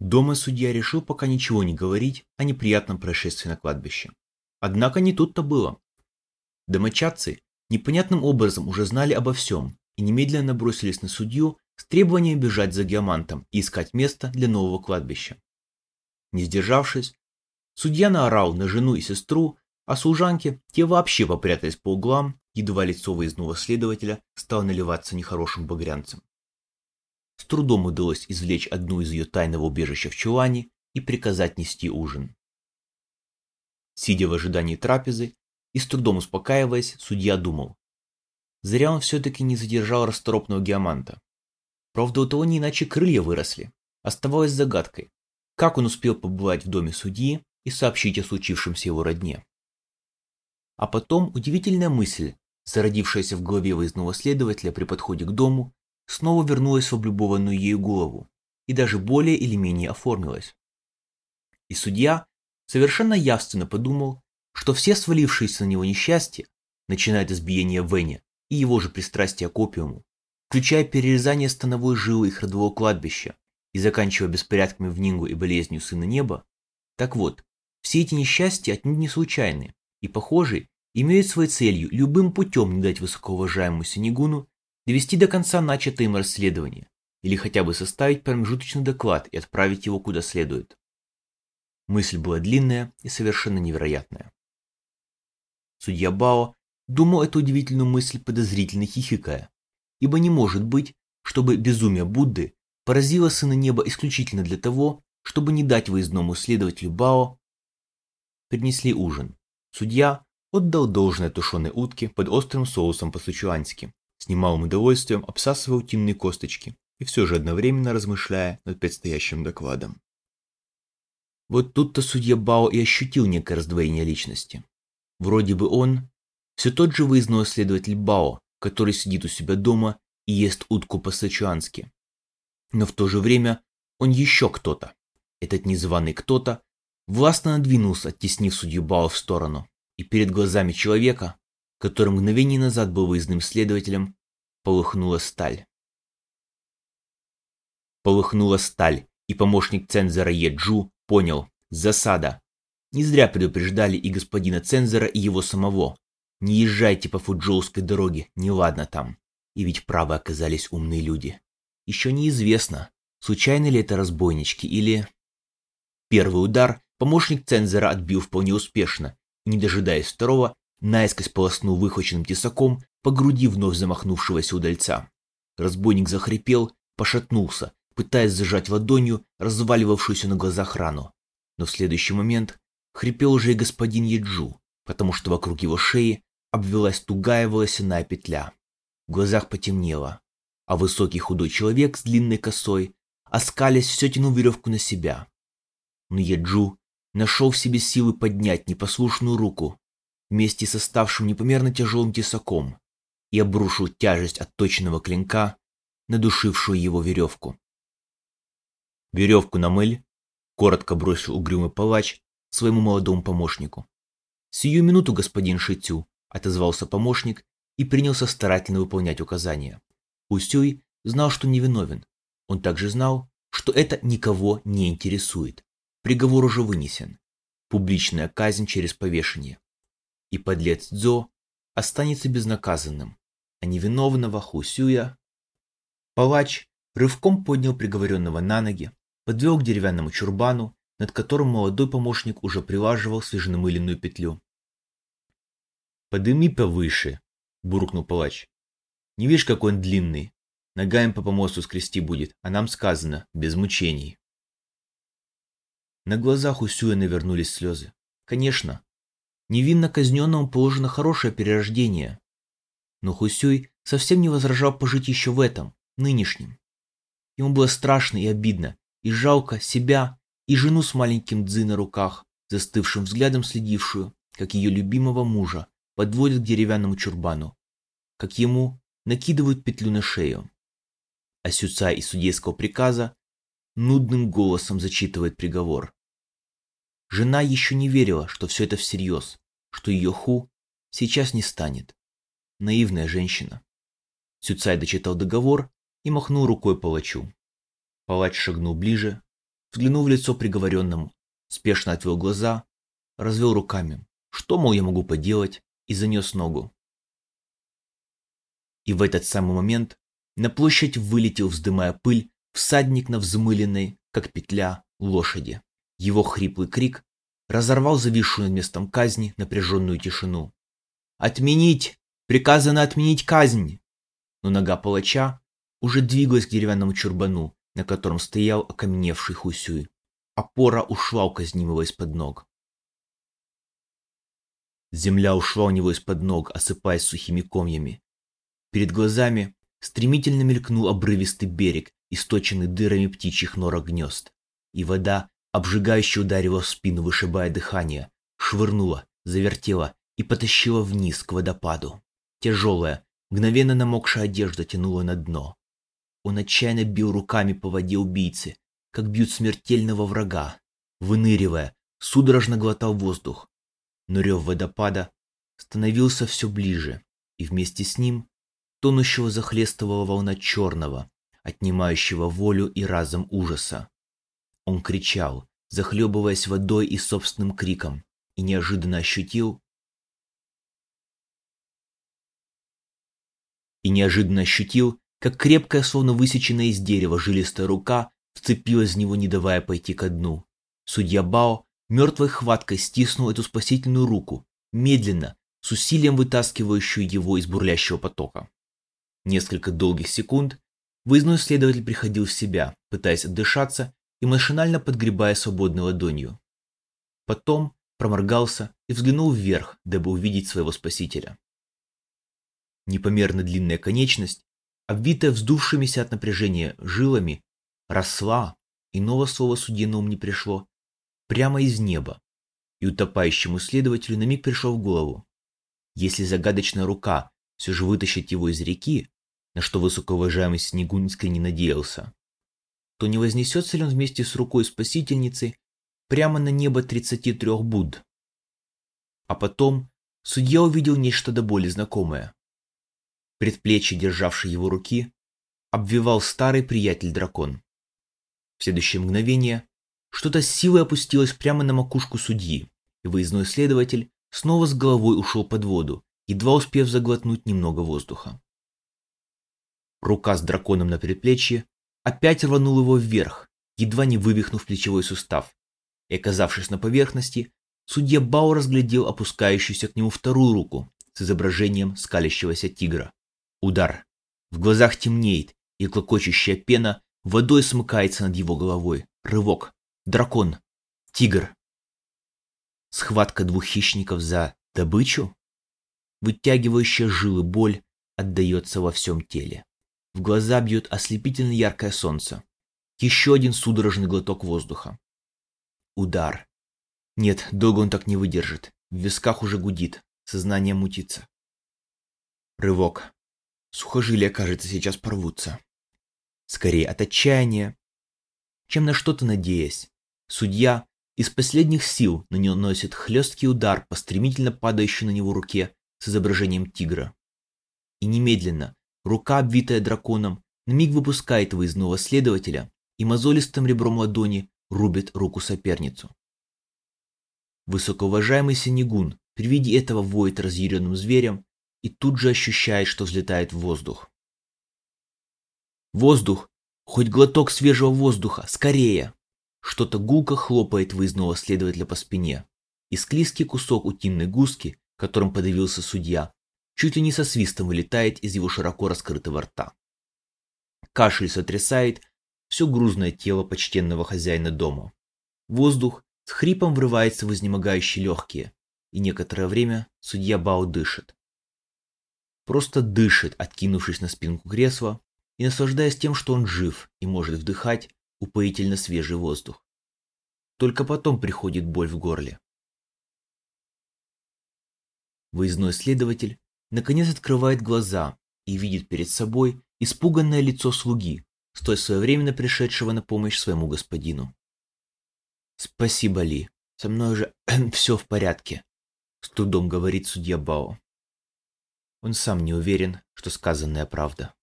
Дома судья решил пока ничего не говорить о неприятном происшествии на кладбище. Однако не тут-то было. Домочадцы непонятным образом уже знали обо всем и немедленно бросились на судью с требованием бежать за геомантом и искать место для нового кладбища. Не сдержавшись, судья наорал на жену и сестру, а служанки, те вообще попрятались по углам, едва лицо выездного следователя стало наливаться нехорошим багрянцем. С трудом удалось извлечь одну из ее тайного убежища в чулане и приказать нести ужин. Сидя в ожидании трапезы и с трудом успокаиваясь, судья думал. Зря он все-таки не задержал расторопного геоманта. Правда, у того не иначе крылья выросли. Оставалось загадкой, как он успел побывать в доме судьи и сообщить о случившемся его родне. А потом удивительная мысль, зародившаяся в голове выездного следователя при подходе к дому, снова вернулась в облюбованную ею голову и даже более или менее оформилась. И судья совершенно явственно подумал, что все свалившиеся на него несчастья, начиная от избиения Веня и его же пристрастия к опиуму, включая перерезание становой жилы их родового кладбища и заканчивая беспорядками в Нингу и болезнью Сына Неба, так вот, все эти несчастья отнюдь не случайны и, похожи, имеют своей целью любым путем не дать высокоуважаемому Синегуну довести до конца начатое им расследование или хотя бы составить промежуточный доклад и отправить его куда следует. Мысль была длинная и совершенно невероятная. Судья Бао думал эту удивительную мысль подозрительно хихикая, ибо не может быть, чтобы безумие Будды поразило сына неба исключительно для того, чтобы не дать выездному следователю Бао. Принесли ужин. Судья отдал должное тушеной утке под острым соусом по-сычуански, с немалым удовольствием обсасывая утиные косточки и все же одновременно размышляя над предстоящим докладом. Вот тут-то судья Бао и ощутил некое раздвоение личности. Вроде бы он все тот же выездной следователь Бао, который сидит у себя дома и ест утку по-сычуански. Но в то же время он еще кто-то. Этот незваный кто-то властно надвинулся, оттеснив судью Бао в сторону, и перед глазами человека, который мгновение назад был выездным следователем, полыхнула сталь. Полыхнула сталь, и помощник цензора Еджу понял – засада. Не зря предупреждали и господина цензора, и его самого. Не езжайте по фуджоуской дороге, неладно там. И ведь правы оказались умные люди. Еще неизвестно, случайно ли это разбойнички или... Первый удар помощник цензора отбил вполне успешно, и, не дожидаясь второго, наискось полоснул выхваченным тесаком по груди вновь замахнувшегося удальца. Разбойник захрипел, пошатнулся, пытаясь зажать ладонью разваливавшуюся на глазах рану. Но в следующий момент хрипел уже и господин Еджу, потому что вокруг его шеи обвелась тугая волосяная петля. В глазах потемнело, а высокий худой человек с длинной косой, оскалясь, все тянул веревку на себя. Но Еджу нашел в себе силы поднять непослушную руку вместе с оставшим непомерно тяжелым тесаком и обрушил тяжесть отточенного клинка на душившую его веревку. «Веревку на мыль!» — коротко бросил угрюмый палач своему молодому помощнику. «Сию минуту, господин Шитю!» — отозвался помощник и принялся старательно выполнять указания. Усюй знал, что невиновен. Он также знал, что это никого не интересует. Приговор уже вынесен. Публичная казнь через повешение. И подлец Дзо останется безнаказанным, а невиновного Хусюя... Палач рывком поднял приговоренного на ноги, подвел к деревянному чурбану, над которым молодой помощник уже прилаживал свеженамыленную петлю. «Подыми повыше», — буркнул палач. «Не видишь, какой он длинный? Ногами по помосту скрести будет, а нам сказано, без мучений». На глазах у Сюя навернулись слезы. Конечно, невинно казненному положено хорошее перерождение. Но Хусюй совсем не возражал пожить еще в этом, нынешнем. Ему было страшно и обидно, и жалко себя, и жену с маленьким дзы на руках, застывшим взглядом следившую, как ее любимого мужа подводят к деревянному чурбану, как ему накидывают петлю на шею. А Сюца из судейского приказа нудным голосом зачитывает приговор. Жена еще не верила, что все это всерьез, что ее Ху сейчас не станет. Наивная женщина. Сюцай дочитал договор и махнул рукой палачу. Палач шагнул ближе, взглянул в лицо приговоренному, спешно отвел глаза, развел руками. Что, мол, я могу поделать? И занес ногу. И в этот самый момент на площадь вылетел, вздымая пыль, всадник на взмыленной, как петля, лошади. Его хриплый крик разорвал зависшую над местом казни напряженную тишину. «Отменить! Приказано отменить казнь!» Но нога палача уже двигалась к деревянному чурбану, на котором стоял окаменевший Хусюй. Опора ушла у казнимого из-под ног. Земля ушла у него из-под ног, осыпаясь сухими комьями. Перед глазами стремительно мелькнул обрывистый берег, источенный дырами птичьих норок гнезд. И вода, обжигающе ударила в спину, вышибая дыхание, швырнула, завертела и потащила вниз к водопаду. Тяжелая, мгновенно намокшая одежда тянула на дно. Он отчаянно бил руками по воде убийцы, как бьют смертельного врага, выныривая, судорожно глотал воздух. Но рев водопада становился все ближе, и вместе с ним тонущего захлестывала волна черного, отнимающего волю и разум ужаса. Он кричал, захлебываясь водой и собственным криком, и неожиданно ощутил, и неожиданно ощутил, как крепкая, словно высеченная из дерева, жилистая рука вцепилась в него, не давая пойти ко дну. Судья Бао мертвой хваткой стиснул эту спасительную руку, медленно, с усилием вытаскивающую его из бурлящего потока. Несколько долгих секунд выездной следователь приходил в себя, пытаясь отдышаться и машинально подгребая свободной ладонью. Потом проморгался и взглянул вверх, дабы увидеть своего спасителя. Непомерно длинная конечность обвитая вздувшимися от напряжения жилами, росла, иного слова судье на ум не пришло, прямо из неба, и утопающему следователю на миг пришел в голову. Если загадочная рука все же вытащит его из реки, на что высокоуважаемый Снегун искренне надеялся, то не вознесется ли он вместе с рукой спасительницы прямо на небо 33 Будд? А потом судья увидел нечто до боли знакомое предплечье державшей его руки, обвивал старый приятель-дракон. В следующее мгновение что-то с силой опустилось прямо на макушку судьи, и выездной следователь снова с головой ушел под воду, едва успев заглотнуть немного воздуха. Рука с драконом на предплечье опять рванула его вверх, едва не вывихнув плечевой сустав, и, оказавшись на поверхности, судья Бау разглядел опускающуюся к нему вторую руку с изображением скалящегося тигра. Удар. В глазах темнеет, и клокочущая пена водой смыкается над его головой. Рывок. Дракон. Тигр. Схватка двух хищников за добычу? Вытягивающая жилы боль отдается во всем теле. В глаза бьет ослепительно яркое солнце. Еще один судорожный глоток воздуха. Удар. Нет, долго он так не выдержит. В висках уже гудит, сознание мутится. Рывок. Сухожилия, кажется, сейчас порвутся. Скорее от отчаяния, чем на что-то надеясь. Судья из последних сил на него носит хлесткий удар по стремительно падающей на него руке с изображением тигра. И немедленно рука, обвитая драконом, на миг выпускает выездного следователя и мозолистым ребром ладони рубит руку соперницу. Высокоуважаемый Синегун при виде этого воет разъяренным зверем и тут же ощущает, что взлетает в воздух. Воздух! Хоть глоток свежего воздуха! Скорее! Что-то гулко хлопает выездного следователя по спине, и склизкий кусок утиной гуски, которым подавился судья, чуть ли не со свистом вылетает из его широко раскрытого рта. Кашель сотрясает все грузное тело почтенного хозяина дома. Воздух с хрипом врывается в изнемогающие легкие, и некоторое время судья Бао дышит просто дышит, откинувшись на спинку кресла и наслаждаясь тем, что он жив и может вдыхать упоительно свежий воздух. Только потом приходит боль в горле. Выездной следователь наконец открывает глаза и видит перед собой испуганное лицо слуги, столь своевременно пришедшего на помощь своему господину. «Спасибо, Ли, со мной уже все в порядке», — с трудом говорит судья Бао. Он сам не уверен, что сказанная правда.